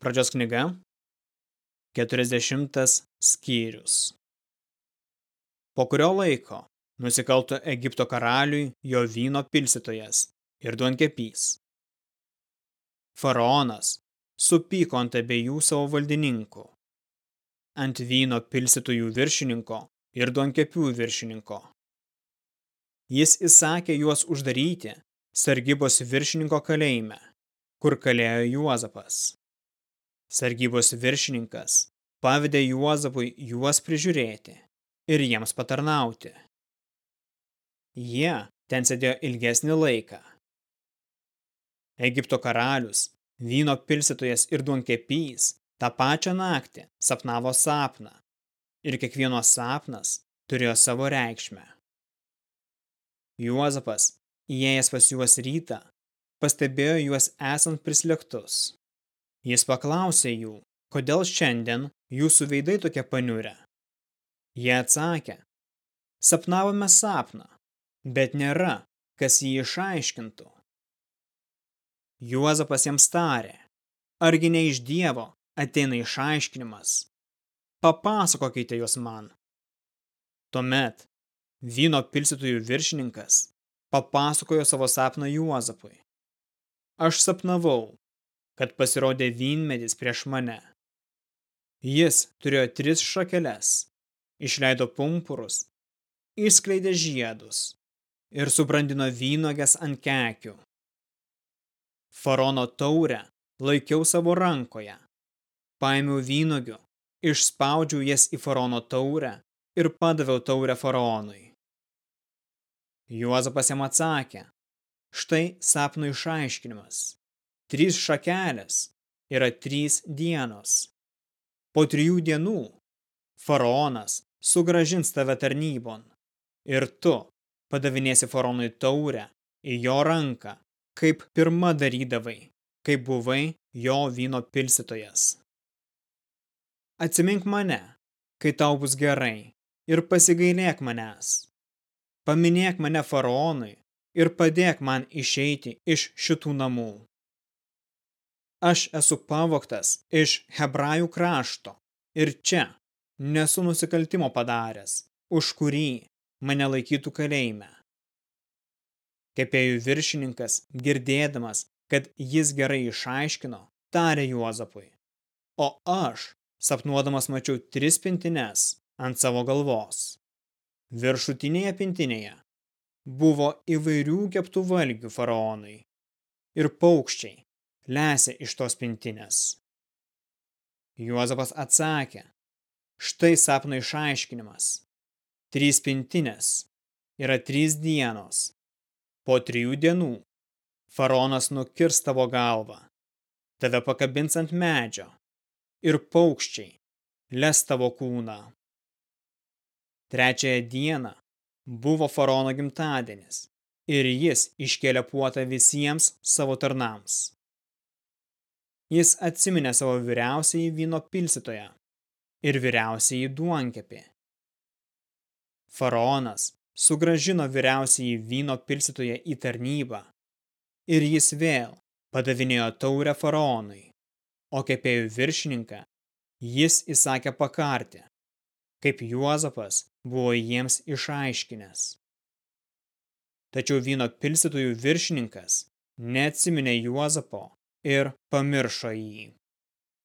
Pradžios knyga, 40 skyrius. Po kurio laiko nusikalto Egipto karaliui jo vyno pilsytojas ir duonkepys. Faraonas supyko ant abiejų savo valdininkų, ant vyno pilsytojų viršininko ir duonkepių viršininko. Jis įsakė juos uždaryti sargybos viršininko kalėjime, kur kalėjo Juozapas. Sargybos viršininkas pavedė Juozapui juos prižiūrėti ir jiems patarnauti. Jie ten sėdėjo ilgesnį laiką. Egipto karalius, vyno pilsytojas ir duonkepys tą pačią naktį sapnavo sapną ir kiekvieno sapnas turėjo savo reikšmę. Juozapas, įėjęs pas juos rytą, pastebėjo juos esant prislėgtus. Jis paklausė jų, kodėl šiandien jūsų veidai tokie paniurę. Jie atsakė, sapnavome sapną, bet nėra, kas jį išaiškintų. Juozapas jiems tarė, argi ne iš Dievo ateina išaiškinimas. Papasakokite juos man. Tuomet vyno pilsytojų viršininkas papasakojo savo sapną Juozapui. Aš sapnavau, kad pasirodė vynmedis prieš mane. Jis turėjo tris šakeles, išleido pumpurus, išskleidė žiedus ir subrandino vynogės ant kekių. Farono taurę laikiau savo rankoje, paėmiau vynogių, išspaudžiau jas į farono taurę ir padaviau taurę faraonui. Juozapas jam atsakė, štai sapno išaiškinimas. Trys šakelės yra trys dienos. Po trijų dienų faraonas sugražins tave tarnybon ir tu padavinėsi faraonui taurę į jo ranką, kaip pirma darydavai, kai buvai jo vyno pilsytojas. Atsimink mane, kai tau bus gerai, ir pasigailėk manęs. Paminėk mane faraonui ir padėk man išeiti iš šitų namų. Aš esu pavoktas iš hebrajų krašto ir čia nesu nusikaltimo padaręs, už kurį mane laikytų kalėjime. Kepėjų viršininkas, girdėdamas, kad jis gerai išaiškino, tarė Juozapui. O aš, sapnuodamas, mačiau tris pintines ant savo galvos. Viršutinėje pintinėje buvo įvairių keptų valgių faraonui ir paukščiai lesė iš tos pintinės. Juozapas atsakė, štai sapno išaiškinimas. Trys pintinės yra trys dienos. Po trijų dienų faraonas nukirs tavo galvą, tave pakabins ant medžio ir paukščiai les tavo kūną. Trečiąją dieną buvo faraono gimtadienis ir jis iškėlė puotą visiems savo tarnams. Jis atsiminė savo vyriausiai vyno pilsytoją ir vyriausiai duonkepį. Faraonas sugražino vyriausiai vyno pilsytoje į tarnybą ir jis vėl padavinėjo taurę faraonui, o kepėjų viršininką jis įsakė pakarti, kaip Juozapas buvo jiems išaiškinęs. Tačiau vyno pilsytojų viršininkas neatsiminė Juozapo ir pamiršo jį.